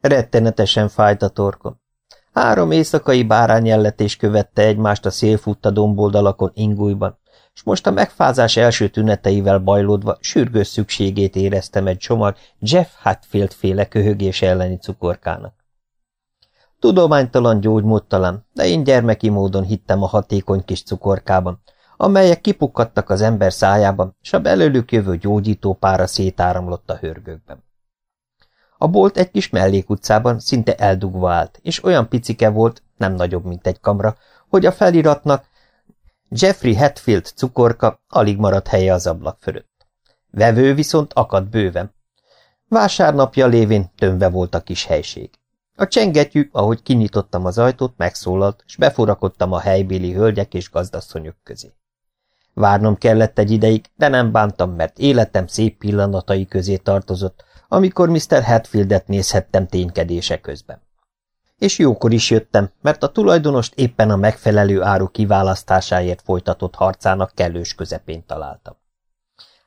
Rettenetesen fájt a torkom. Három éjszakai bárányelletés követte egymást a szélfutta domboldalakon ingújban, és most a megfázás első tüneteivel bajlódva sürgős szükségét éreztem egy csomag Jeff Hatfield féle köhögés elleni cukorkának. Tudománytalan gyógymódtalan, de én gyermeki módon hittem a hatékony kis cukorkában, amelyek kipukkadtak az ember szájában, és a belőlük jövő gyógyító pára szétáramlott a hörgőkben. A bolt egy kis mellékutcában szinte eldugva állt, és olyan picike volt, nem nagyobb, mint egy kamra, hogy a feliratnak Jeffrey Hatfield cukorka alig maradt helye az ablak fölött. Vevő viszont akad bőven. Vásárnapja lévén tömve volt a kis helység. A csengetyű, ahogy kinyitottam az ajtót, megszólalt, és beforakodtam a helybéli hölgyek és gazdasszonyok közé. Várnom kellett egy ideig, de nem bántam, mert életem szép pillanatai közé tartozott, amikor Mr. Hatfieldet nézhettem ténykedése közben. És jókor is jöttem, mert a tulajdonost éppen a megfelelő áru kiválasztásáért folytatott harcának kellős közepén találtam.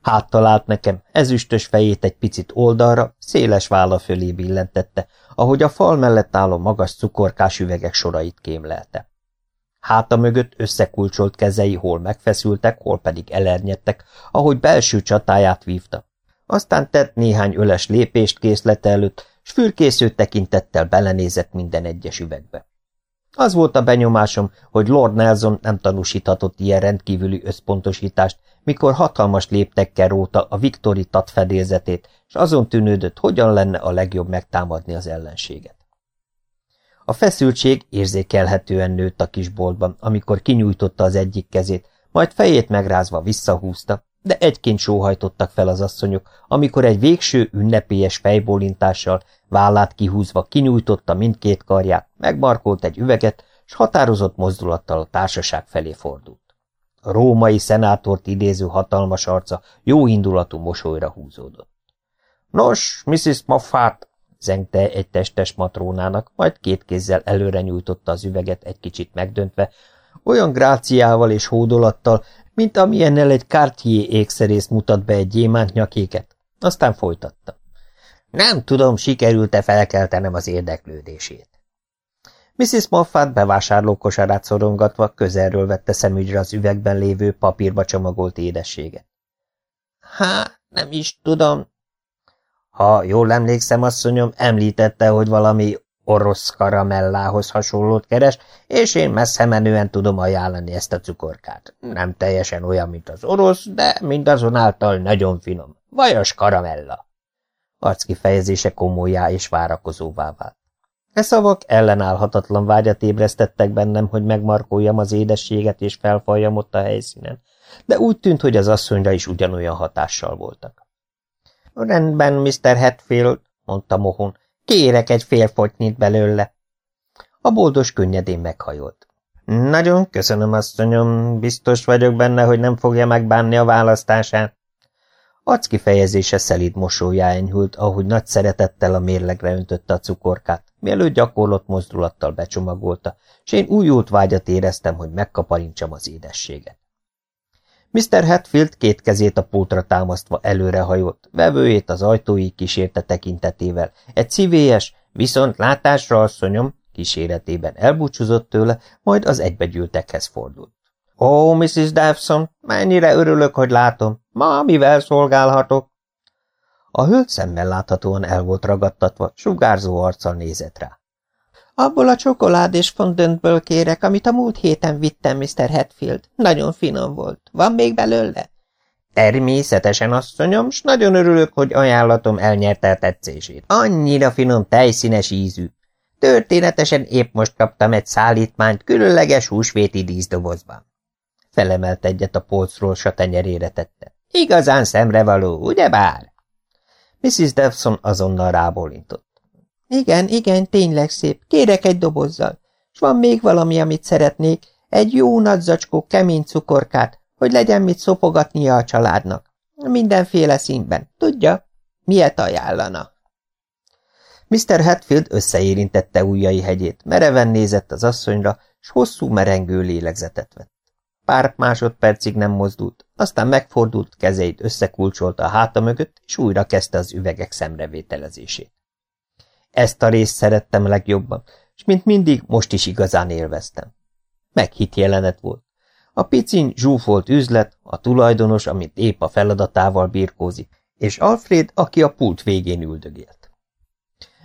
Hát talált nekem, ezüstös fejét egy picit oldalra, széles válla fölé billentette, ahogy a fal mellett álló magas cukorkás üvegek sorait kémlelte. Háta mögött összekulcsolt kezei hol megfeszültek, hol pedig elernyedtek, ahogy belső csatáját vívta. Aztán tett néhány öles lépést készlete előtt, s fürkésző tekintettel belenézett minden egyes üvegbe. Az volt a benyomásom, hogy Lord Nelson nem tanúsíthatott ilyen rendkívüli összpontosítást, mikor hatalmas léptekkel róta a Viktori tat fedélzetét, és azon tűnődött, hogyan lenne a legjobb megtámadni az ellenséget. A feszültség érzékelhetően nőtt a kisboltban, amikor kinyújtotta az egyik kezét, majd fejét megrázva visszahúzta, de egyként sóhajtottak fel az asszonyok, amikor egy végső ünnepélyes fejbólintással, vállát kihúzva kinyújtotta mindkét karját, megmarkolt egy üveget, s határozott mozdulattal a társaság felé fordult. A római szenátort idéző hatalmas arca jó indulatú mosolyra húzódott. Nos, Mrs. Moffat, zengte egy testes matrónának, majd két kézzel előre nyújtotta az üveget egy kicsit megdöntve, olyan gráciával és hódolattal, mint amilyennel egy Cartier ékszerész mutat be egy gyémánt nyakéket. Aztán folytatta. Nem tudom, sikerült-e felkeltenem az érdeklődését. Mrs. Moffat bevásárlókosarát szorongatva közelről vette szemügyre az üvegben lévő papírba csomagolt édességet. Há, nem is tudom. Ha jól emlékszem, asszonyom, említette, hogy valami orosz karamellához hasonlót keres, és én messze menően tudom ajánlani ezt a cukorkát. Nem teljesen olyan, mint az orosz, de mindazonáltal nagyon finom. Vajas karamella. Arckifejezése komolyá és várakozóvá vált. E szavak ellenállhatatlan vágyat ébresztettek bennem, hogy megmarkoljam az édességet és felfalljam ott a helyszínen, de úgy tűnt, hogy az asszonyra is ugyanolyan hatással voltak. Rendben, Mr. Hatfield, mondta Mohon, Kérek egy fél fotynyit belőle. A boldos könnyedén meghajolt. Nagyon köszönöm, asszonyom, biztos vagyok benne, hogy nem fogja megbánni a választását. Arc kifejezése szelíd mosolyá enyhült, ahogy nagy szeretettel a mérlegre öntötte a cukorkát, mielőtt gyakorlott mozdulattal becsomagolta, és én újult vágyat éreztem, hogy megkaparintsam az édességet. Mr. Hatfield két kezét a pultra támasztva előrehajolt, vevőjét az ajtói kísérte tekintetével. Egy szívélyes, viszont látásra asszonyom kíséretében elbúcsúzott tőle, majd az egybegyűltekhez fordult. Ó, oh, Mrs. Davson, mennyire örülök, hogy látom. Ma mivel szolgálhatok? A hölgy szemmel láthatóan el volt ragadtatva, sugárzó arccal nézett rá. Abból a csokolád és fondöntből kérek, amit a múlt héten vittem, Mr. Hatfield. Nagyon finom volt. Van még belőle? Természetesen, asszonyom, s nagyon örülök, hogy ajánlatom elnyerte a tetszését. Annyira finom, tejszínes ízű. Történetesen épp most kaptam egy szállítmányt különleges húsvéti díszdobozban. Felemelt egyet a polcról, s a tenyerére tette. Igazán szemrevaló, ugye bár? Mrs. Devson azonnal rábólintott. Igen, igen, tényleg szép. Kérek egy dobozzal. És van még valami, amit szeretnék. Egy jó nagy zacskó kemény cukorkát, hogy legyen mit szopogatnia a családnak. Mindenféle színben. Tudja? Miért ajánlana? Mr. Hatfield összeérintette ujjai hegyét, mereven nézett az asszonyra, s hosszú merengő lélegzetet vett. Pár másodpercig nem mozdult, aztán megfordult, kezeit összekulcsolta a háta mögött, és újra kezdte az üvegek szemrevételezését. Ezt a részt szerettem legjobban, és mint mindig most is igazán élveztem. Meghitt jelenet volt. A picin zsúfolt üzlet, a tulajdonos, amit épp a feladatával birkózik, és Alfred, aki a pult végén üldögélt.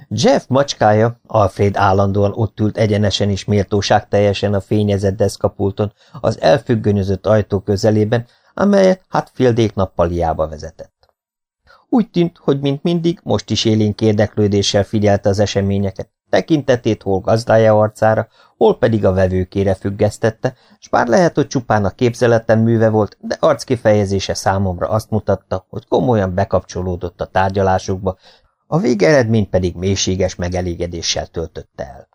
Jeff macskája, Alfred állandóan ott ült egyenesen és méltóság teljesen a fényezett deszkapulton, az elfüggönyözött ajtó közelében, amelyet Hatfieldék nappaliába vezetett. Úgy tűnt, hogy mint mindig most is élénk érdeklődéssel figyelte az eseményeket, tekintetét hol gazdája arcára, hol pedig a vevőkére függesztette, s bár lehet, hogy csupán a képzeleten műve volt, de arckifejezése számomra azt mutatta, hogy komolyan bekapcsolódott a tárgyalásokba, a végeredmény pedig mélységes megelégedéssel töltötte el.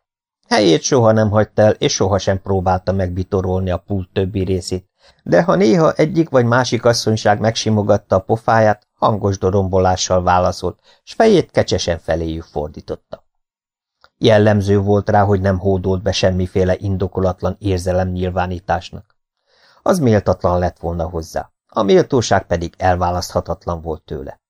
Helyét soha nem hagyta el, és sohasem próbálta megbitorolni a pult többi részét, de ha néha egyik vagy másik asszonyság megsimogatta a pofáját, hangos dorombolással válaszolt, s fejét kecsesen feléjük fordította. Jellemző volt rá, hogy nem hódolt be semmiféle indokolatlan érzelem nyilvánításnak. Az méltatlan lett volna hozzá, a méltóság pedig elválaszthatatlan volt tőle.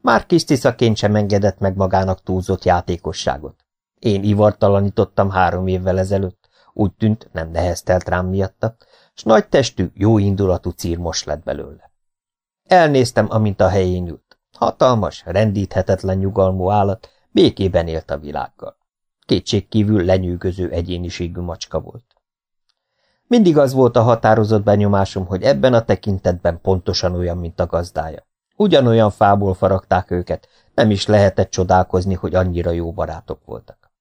Már kis tiszaként sem engedett meg magának túlzott játékosságot. Én ivartalanítottam három évvel ezelőtt, úgy tűnt, nem neheztelt rám miatta, s nagy testű, jó indulatú cír most lett belőle. Elnéztem, amint a helyén ült. Hatalmas, rendíthetetlen nyugalmú állat, békében élt a világgal. Kétségkívül lenyűgöző egyéniségű macska volt. Mindig az volt a határozott benyomásom, hogy ebben a tekintetben pontosan olyan, mint a gazdája. Ugyanolyan fából faragták őket, nem is lehetett csodálkozni, hogy annyira jó barátok voltak.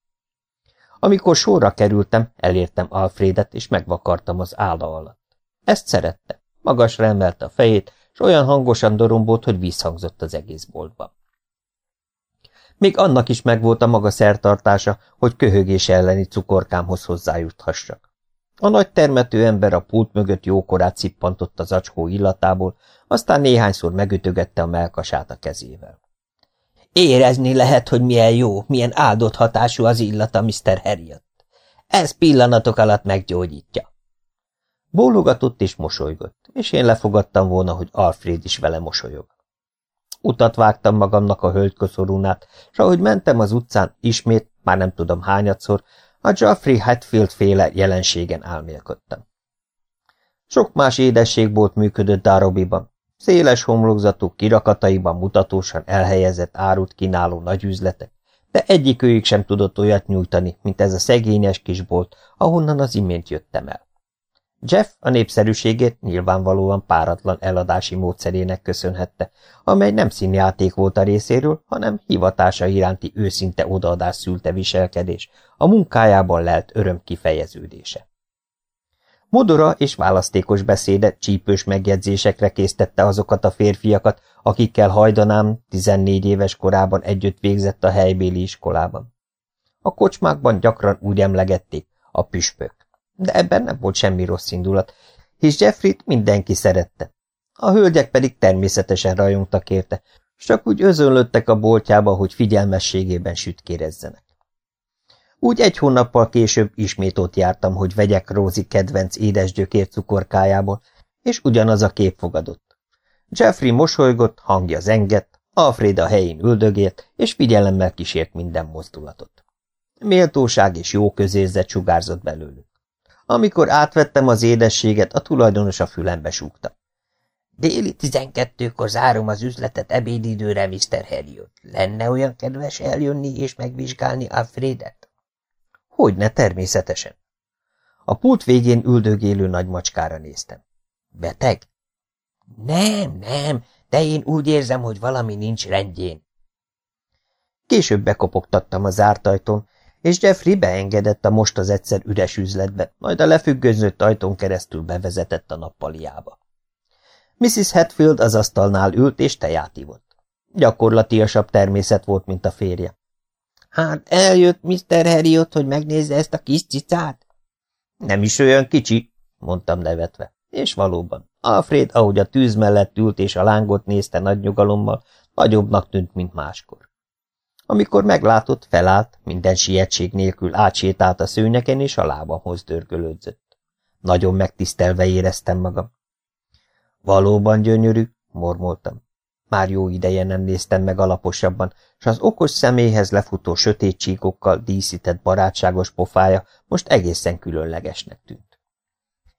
Amikor sorra kerültem, elértem Alfredet, és megvakartam az álla alatt. Ezt szerette. Magasra emelte a fejét, olyan hangosan dorombolt, hogy visszhangzott az egész boltba. Még annak is megvolt a maga szertartása, hogy köhögés elleni cukorkámhoz hozzájuthassak. A nagy termető ember a pult mögött jókorát cippantott az acskó illatából, aztán néhányszor megütögette a melkasát a kezével. Érezni lehet, hogy milyen jó, milyen áldott hatású az illata, Mr. Harriot. Ez pillanatok alatt meggyógyítja. Bólogatott és mosolygott, és én lefogadtam volna, hogy Alfred is vele mosolyog. Utat vágtam magamnak a hölgykoszorúnát, s ahogy mentem az utcán, ismét, már nem tudom hányadszor, a Geoffrey Hatfield féle jelenségen álmélkodtam. Sok más édességbolt működött Darobiban, széles homlokzatú kirakataiban mutatósan elhelyezett árut kínáló nagyüzletek, de egyikőjük sem tudott olyat nyújtani, mint ez a szegényes kisbolt, ahonnan az imént jöttem el. Jeff a népszerűségét nyilvánvalóan páratlan eladási módszerének köszönhette, amely nem színjáték volt a részéről, hanem hivatása iránti őszinte odaadás szülte viselkedés, a munkájában lelt öröm kifejeződése. Modora és választékos beszéde csípős megjegyzésekre késztette azokat a férfiakat, akikkel hajdanám 14 éves korában együtt végzett a helybéli iskolában. A kocsmákban gyakran úgy emlegették, a püspök de ebben nem volt semmi rossz indulat, hisz Jeffrey-t mindenki szerette. A hölgyek pedig természetesen rajongtak érte, csak úgy özönlöttek a boltjába, hogy figyelmességében sütkérezzenek. Úgy egy hónappal később ismét ott jártam, hogy vegyek Rózi kedvenc édesgyökér cukorkájából, és ugyanaz a kép fogadott. Jeffrey mosolygott, hangja zengett, Alfred a helyén üldögélt, és figyelemmel kísért minden mozdulatot. Méltóság és jó közérzet sugárzott belőlük. Amikor átvettem az édességet, a tulajdonos a fülembe súgta. Déli tizenkettőkor zárom az üzletet ebédidőre, Mr. Harriot. Lenne olyan kedves eljönni és megvizsgálni Alfredet? Hogyne, természetesen. A pult végén üldögélő nagy macskára néztem. Beteg? Nem, nem, de én úgy érzem, hogy valami nincs rendjén. Később bekopogtattam a zárt ajtón, és Jeffrey beengedett a most az egyszer üres üzletbe, majd a lefüggözött ajtón keresztül bevezetett a nappaliába. Mrs. Hatfield az asztalnál ült és teját ivott. Gyakorlatiasabb természet volt, mint a férje. Hát eljött Mr. Harriot, hogy megnézze ezt a kis cicát? Nem is olyan kicsi, mondtam nevetve. És valóban, Alfred, ahogy a tűz mellett ült és a lángot nézte nagy nyugalommal, nagyobbnak tűnt, mint máskor. Amikor meglátott, felállt, minden sietség nélkül átsétált a szőnyeken, és a lábamhoz dörgölődzött. Nagyon megtisztelve éreztem magam. Valóban gyönyörű, mormoltam. Már jó ideje nem néztem meg alaposabban, és az okos személyhez lefutó sötét csíkokkal díszített barátságos pofája most egészen különlegesnek tűnt.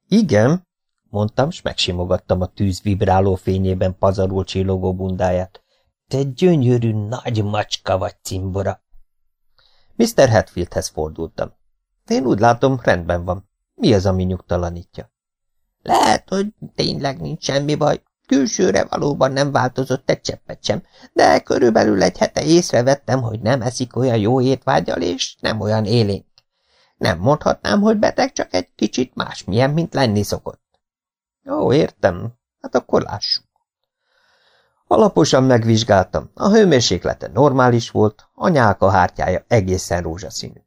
Igen, mondtam, s megsimogattam a tűz vibráló fényében pazarul csillogó bundáját. Te gyönyörű nagy macska vagy, cimbora! Mr. Hatfieldhez fordultam. Én úgy látom, rendben van. Mi az, ami nyugtalanítja? Lehet, hogy tényleg nincs semmi baj. Külsőre valóban nem változott egy cseppet sem, de körülbelül egy hete észrevettem, hogy nem eszik olyan jó étvágyal, és nem olyan élénk. Nem mondhatnám, hogy beteg, csak egy kicsit másmilyen, mint lenni szokott. Ó, értem. Hát akkor lássuk. Alaposan megvizsgáltam. A hőmérséklete normális volt, a nyálka hártyája egészen rózsaszínű.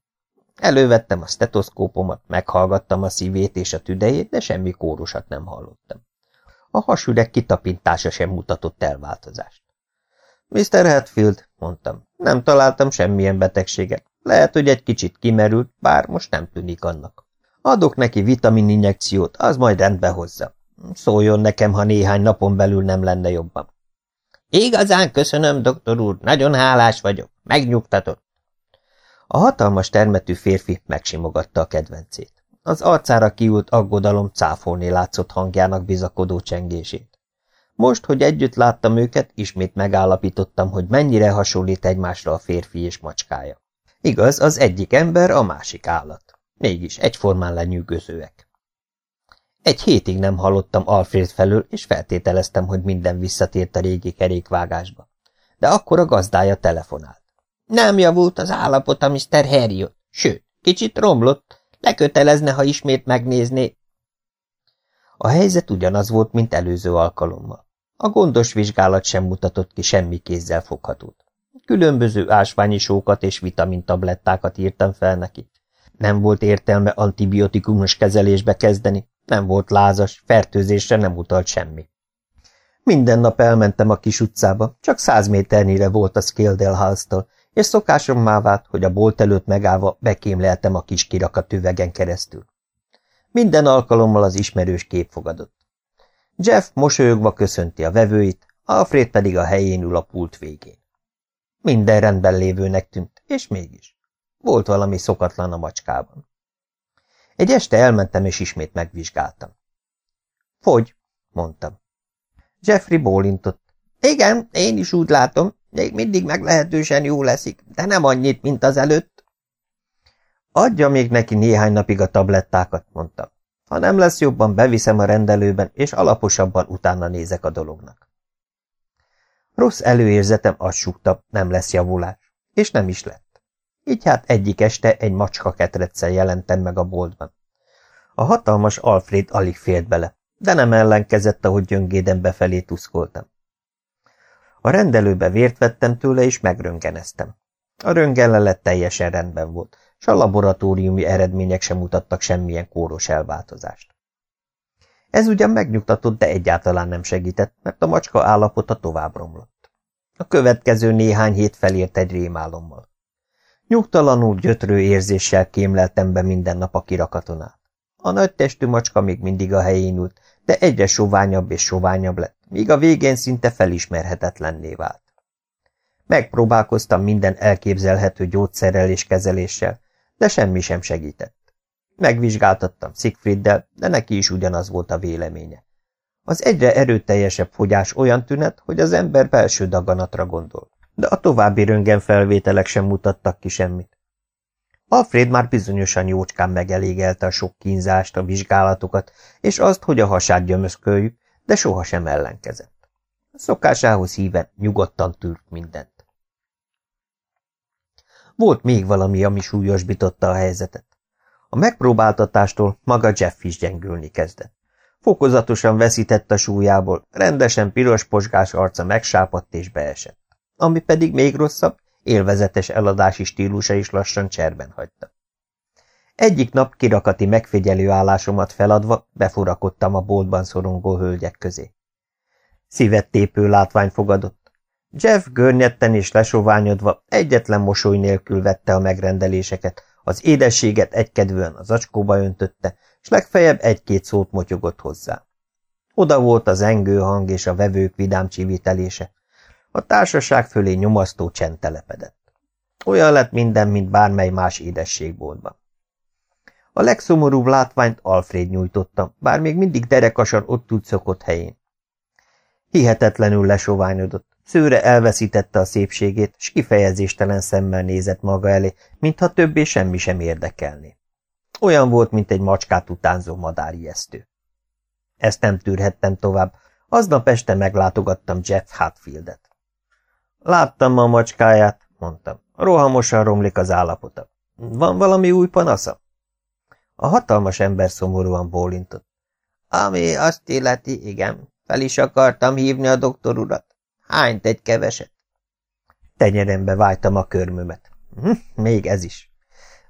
Elővettem a stetoszkópomat, meghallgattam a szívét és a tüdejét, de semmi kórusat nem hallottam. A hasüreg kitapintása sem mutatott elváltozást. Mr. Hatfield, mondtam, nem találtam semmilyen betegséget. Lehet, hogy egy kicsit kimerült, bár most nem tűnik annak. Adok neki vitamininjekciót, az majd rendbe hozza. Szóljon nekem, ha néhány napon belül nem lenne jobban. Igazán köszönöm, doktor úr, nagyon hálás vagyok, megnyugtatott. A hatalmas termetű férfi megsimogatta a kedvencét. Az arcára kiült aggodalom cáfolni látszott hangjának bizakodó csengését. Most, hogy együtt láttam őket, ismét megállapítottam, hogy mennyire hasonlít egymásra a férfi és macskája. Igaz, az egyik ember, a másik állat. Mégis egyformán lenyűgözőek. Egy hétig nem hallottam Alfred felől, és feltételeztem, hogy minden visszatért a régi kerékvágásba. De akkor a gazdája telefonált. Nem javult az állapota, Mr. Harriot. Sőt, kicsit romlott. Lekötelezne, ha ismét megnézné. A helyzet ugyanaz volt, mint előző alkalommal. A gondos vizsgálat sem mutatott ki semmi kézzel foghatót. Különböző ásványi sókat és vitamintablettákat írtam fel neki. Nem volt értelme antibiotikumos kezelésbe kezdeni, nem volt lázas, fertőzésre nem utalt semmi. Minden nap elmentem a kis utcába, csak száz méternyire volt a house és szokásommá vált, hogy a bolt előtt megállva bekémleltem a kis kirakat üvegen keresztül. Minden alkalommal az ismerős kép fogadott. Jeff mosolyogva köszönti a vevőit, Alfred pedig a helyén ül a pult végén. Minden rendben lévőnek tűnt, és mégis. Volt valami szokatlan a macskában. Egy este elmentem, és ismét megvizsgáltam. Fogy, mondtam. Jeffrey bólintott. Igen, én is úgy látom, még mindig meglehetősen jó leszik, de nem annyit, mint az előtt. Adja még neki néhány napig a tablettákat, mondtam. Ha nem lesz jobban, beviszem a rendelőben, és alaposabban utána nézek a dolognak. Rossz előérzetem azt súgta, nem lesz javulás, és nem is lett. Így hát egyik este egy macska ketretszel jelentem meg a boltban. A hatalmas Alfred alig fért bele, de nem ellenkezett, ahogy gyöngéden befelé tuszkoltam. A rendelőbe vért vettem tőle, és megröngeneztem. A röntgenlelet teljesen rendben volt, s a laboratóriumi eredmények sem mutattak semmilyen kóros elváltozást. Ez ugyan megnyugtatott, de egyáltalán nem segített, mert a macska állapota tovább romlott. A következő néhány hét felért egy rémálommal. Nyugtalanul gyötrő érzéssel kémleltem be minden nap a kirakatonát. A nagy testű macska még mindig a helyén ült, de egyre soványabb és soványabb lett, míg a végén szinte felismerhetetlenné vált. Megpróbálkoztam minden elképzelhető gyógyszerrel és kezeléssel, de semmi sem segített. Megvizsgáltattam Siegfrieddel, de neki is ugyanaz volt a véleménye. Az egyre erőteljesebb fogyás olyan tünet, hogy az ember belső daganatra gondol, de a további röntgenfelvételek sem mutattak ki semmit. Alfred már bizonyosan jócskán megelégelte a sok kínzást, a vizsgálatokat, és azt, hogy a hasát gyömözköljük, de sohasem ellenkezett. A szokásához híven nyugodtan tűrt mindent. Volt még valami, ami súlyosbította a helyzetet. A megpróbáltatástól maga Jeff is gyengülni kezdett. Fokozatosan veszített a súlyából, rendesen piros posgás arca megsápadt és beesett. Ami pedig még rosszabb, élvezetes eladási stílusa is lassan cserben hagyta. Egyik nap kirakati megfigyelő állásomat feladva befurakodtam a boltban szorongó hölgyek közé. Szívet tépő látvány fogadott. Jeff görnyetten és lesoványodva egyetlen mosoly nélkül vette a megrendeléseket, az édességet egykedvűen az acskóba öntötte, s legfeljebb egy-két szót motyogott hozzá. Oda volt az engő hang és a vevők vidám csivitelése, A társaság fölé nyomasztó csend telepedett. Olyan lett minden, mint bármely más édességboltban. A legszomorúbb látványt Alfred nyújtotta, bár még mindig derekasan ott úgy szokott helyén. Hihetetlenül lesoványodott, szőre elveszítette a szépségét, s kifejezéstelen szemmel nézett maga elé, mintha többé semmi sem érdekelné. Olyan volt, mint egy macskát utánzó madárijesztő. Ezt nem tűrhettem tovább, aznap este meglátogattam Jeff Hatfieldet. Láttam a macskáját, mondtam. Rohamosan romlik az állapota. Van valami új panasza? A hatalmas ember szomorúan bólintott. Ami azt illeti, igen, fel is akartam hívni a doktor urat. Hányt egy keveset? Tenyerembe vájtam a körmömet. Hm, még ez is.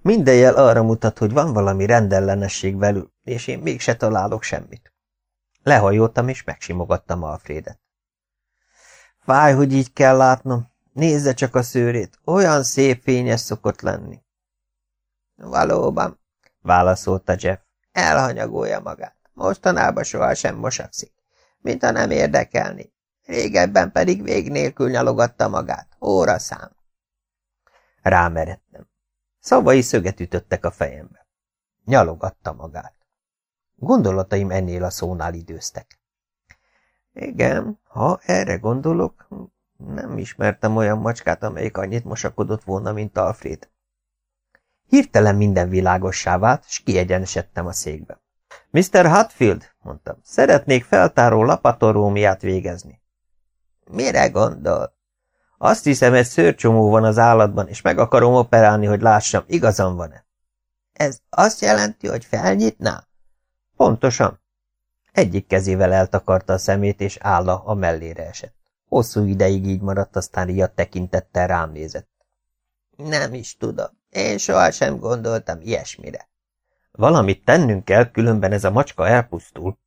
Minden jel arra mutat, hogy van valami rendellenesség velük, és én mégse találok semmit. Lehajoltam, és megsimogattam Alfredet. Fáj, hogy így kell látnom. Nézze csak a szőrét, olyan szép fényes szokott lenni. Valóban, válaszolta Jeff. Elhanyagolja magát. Mostanában sohasem mosakszik, mintha nem érdekelni. Régebben pedig vég nélkül nyalogatta magát. Óra szám. Rámeredtem. Szavai szöget ütöttek a fejembe. Nyalogatta magát. Gondolataim ennél a szónál időztek. Igen, ha erre gondolok, nem ismertem olyan macskát, amelyik annyit mosakodott volna, mint Alfred. Hirtelen minden világossá vált, s kiegyenesedtem a székbe. Mr. Hatfield, mondtam, szeretnék feltáró lapatorómiát végezni. Mire gondol? Azt hiszem, egy szőrcsomó van az állatban, és meg akarom operálni, hogy lássam, igazam van-e. Ez azt jelenti, hogy felnyitná? Pontosan. Egyik kezével eltakarta a szemét, és álla a mellére esett. Hosszú ideig így maradt, aztán riadt tekintettel rám nézett. Nem is tudom. Én sohasem gondoltam ilyesmire. Valamit tennünk kell, különben ez a macska elpusztul.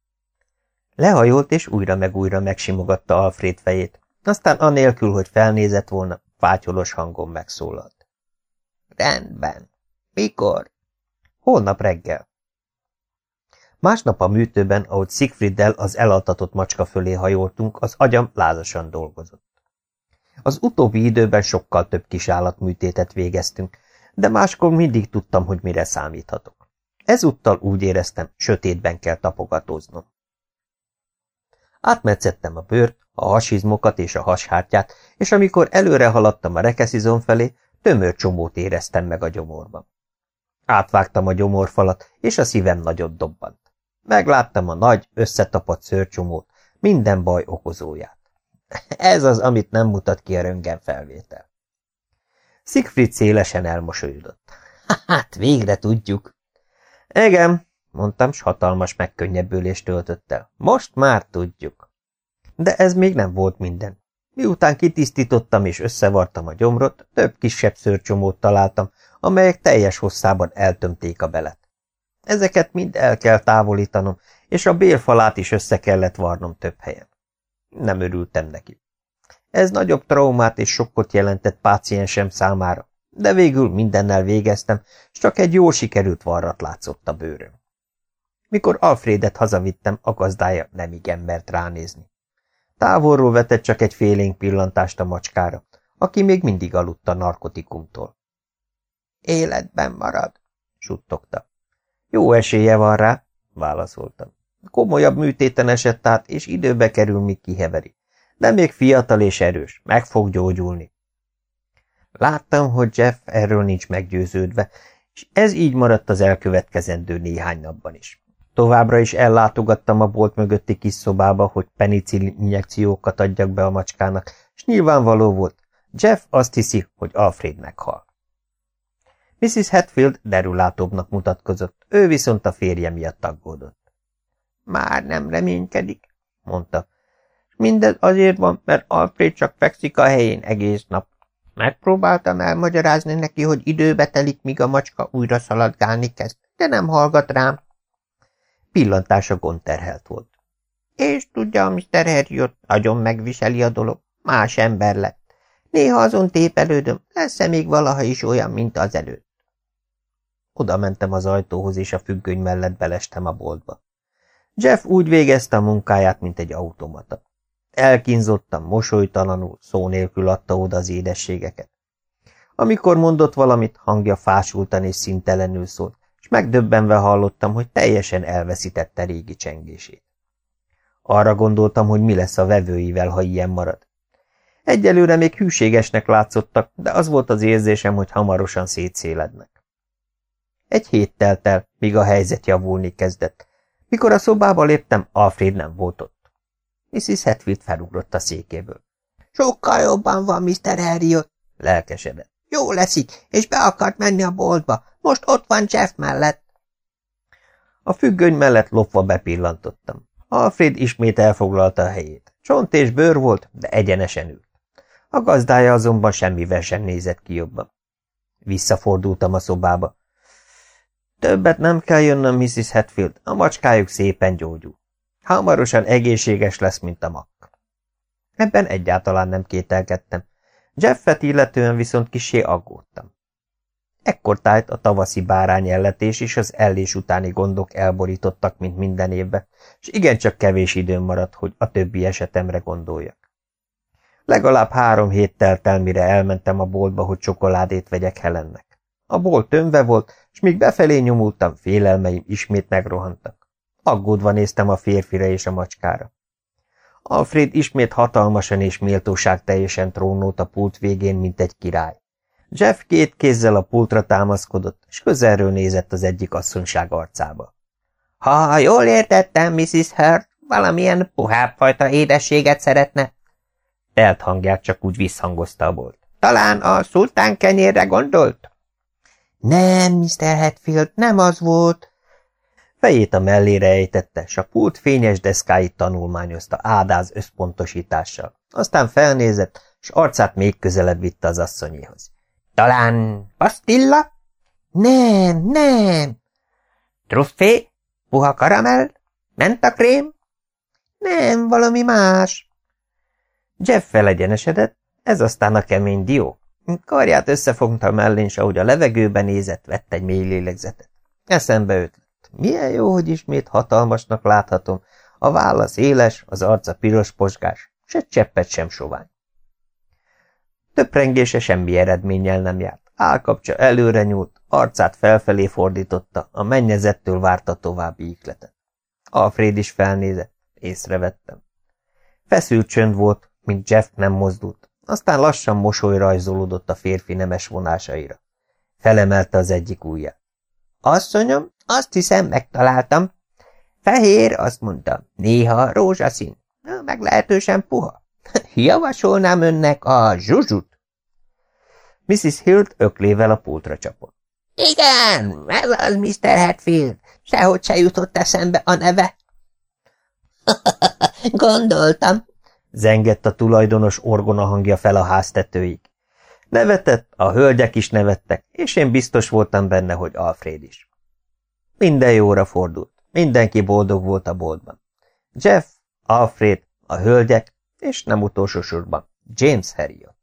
Lehajolt, és újra meg újra megsimogatta Alfred fejét. Aztán anélkül, hogy felnézett volna, fátyolos hangon megszólalt. Rendben. Mikor? Holnap reggel. Másnap a műtőben, ahogy Siegfrieddel az elaltatott macska fölé hajoltunk, az agyam lázasan dolgozott. Az utóbbi időben sokkal több kisállatműtétet végeztünk, de máskor mindig tudtam, hogy mire számíthatok. Ezúttal úgy éreztem, sötétben kell tapogatóznom. Átmetszettem a bőrt, a hasizmokat és a hashártyát, és amikor előre haladtam a rekeszizom felé, tömör csomót éreztem meg a gyomorban. Átvágtam a gyomorfalat, és a szívem nagyot dobbant. Megláttam a nagy, összetapadt szőrcsomót, minden baj okozóját. Ez az, amit nem mutat ki a röngen felvétel. Siegfried szélesen elmosolyodott. Hát, végre tudjuk. Igen, mondtam, s hatalmas megkönnyebbülést töltött el. Most már tudjuk. De ez még nem volt minden. Miután kitisztítottam és összevartam a gyomrot, több kisebb szőrcsomót találtam, amelyek teljes hosszában eltömték a belet. Ezeket mind el kell távolítanom, és a bélfalát is össze kellett varnom több helyen. Nem örültem neki. Ez nagyobb traumát és sokkot jelentett páciensem számára, de végül mindennel végeztem, és csak egy jól sikerült varrat látszott a bőröm. Mikor Alfredet hazavittem, a gazdája nem igen mert ránézni. Távolról vetett csak egy félénk pillantást a macskára, aki még mindig aludt a narkotikumtól. Életben marad, suttogta. Jó esélye van rá, válaszoltam. Komolyabb műtéten esett át, és időbe kerül, míg kiheveri. De még fiatal és erős, meg fog gyógyulni. Láttam, hogy Jeff erről nincs meggyőződve, és ez így maradt az elkövetkezendő néhány napban is. Továbbra is ellátogattam a bolt mögötti kis szobába, hogy penicillin injekciókat adjak be a macskának, és nyilvánvaló volt, Jeff azt hiszi, hogy Alfred meghal. Mrs. Hatfield derülátóbbnak mutatkozott, ő viszont a férje miatt aggódott. Már nem reménykedik, mondta. Mindez azért van, mert Alfred csak fekszik a helyén egész nap. Megpróbáltam elmagyarázni neki, hogy időbe telik, míg a macska újra szaladgálni kezd, de nem hallgat rám. Pillantása gondterhelt volt. És tudja, Mr. Harriot, nagyon megviseli a dolog. Más ember lett. Néha azon tépelődöm, lesz-e még valaha is olyan, mint az előtt. Oda mentem az ajtóhoz, és a függöny mellett belestem a boltba. Jeff úgy végezte a munkáját, mint egy automata. Elkínzottan, mosolytalanul, szó nélkül adta oda az édességeket. Amikor mondott valamit, hangja fásultan és szintelenül szólt, és megdöbbenve hallottam, hogy teljesen elveszítette régi csengését. Arra gondoltam, hogy mi lesz a vevőivel, ha ilyen marad. Egyelőre még hűségesnek látszottak, de az volt az érzésem, hogy hamarosan szétszélednek. Egy hét telt el, míg a helyzet javulni kezdett. Mikor a szobába léptem, Alfred nem volt ott. Mrs. Hetfield felugrott a székéből. Sokkal jobban van, Mr. Harriot, lelkesedett. Jó leszik, és be akart menni a boltba. Most ott van Jeff mellett. A függöny mellett lopva bepillantottam. Alfred ismét elfoglalta a helyét. Csont és bőr volt, de egyenesen ült. A gazdája azonban semmivel sem nézett ki jobban. Visszafordultam a szobába. Többet nem kell jönnöm, Mrs. Hetfield, a macskájuk szépen gyógyul. Hamarosan egészséges lesz, mint a mak. Ebben egyáltalán nem kételkedtem. Jeffet illetően viszont kisé aggódtam. Ekkor tájt a tavaszi bárány elletés és az ellés utáni gondok elborítottak, mint minden évben, és igencsak kevés időm maradt, hogy a többi esetemre gondoljak. Legalább három hét telt el, elmentem a boltba, hogy csokoládét vegyek Helennek. A bolt tömve volt, és míg befelé nyomultam, félelmeim ismét megrohantak. Aggódva néztem a férfire és a macskára. Alfred ismét hatalmasan és méltóság teljesen trónolt a pult végén, mint egy király. Jeff két kézzel a pultra támaszkodott, és közelről nézett az egyik asszonyság arcába. Ha jól értettem, Mrs. Hurt, valamilyen puhább fajta édességet szeretne. Telt hangját csak úgy visszhangozta a bolt. Talán a szultán kenyérre gondolt? Nem, Mr. Hatfield, nem az volt. Fejét a mellére ejtette, s a pult fényes deszkáit tanulmányozta ádáz összpontosítással. Aztán felnézett, s arcát még közelebb vitte az asszonyéhoz. Talán pasztilla? Nem, nem. Truffé? Puha karamell? Mentakrém? Nem, valami más. Jeff felegyenesedett, ez aztán a kemény dió. Karját összefogta mellén, s ahogy a levegőben nézett, vett egy mély lélegzetet. Eszembe ötlött. Milyen jó, hogy ismét hatalmasnak láthatom. A válla széles, az arca piros posgás, se cseppet sem sovány. Töprengése semmi eredménnyel nem járt. Álkapcsa előre nyúlt, arcát felfelé fordította, a mennyezettől várta további ikletet. Alfred is felnézett, észrevettem. Feszült csönd volt, mint Jeff nem mozdult, aztán lassan mosoly rajzolódott a férfi nemes vonásaira. Felemelte az egyik ujját. Asszonyom, azt hiszem, megtaláltam. Fehér, azt mondta, néha rózsaszín, meglehetősen puha. Javasolnám önnek a zsuzsut. Mrs. Hilt öklével a pultra csapott. Igen, ez az Mr. Hatfield. Sehogy se jutott eszembe a neve. Gondoltam, zengett a tulajdonos orgona hangja fel a háztetőig. Nevetett, a hölgyek is nevettek, és én biztos voltam benne, hogy Alfred is. Minden jóra fordult, mindenki boldog volt a boltban. Jeff, Alfred, a hölgyek, és nem utolsó sorban James Harriot.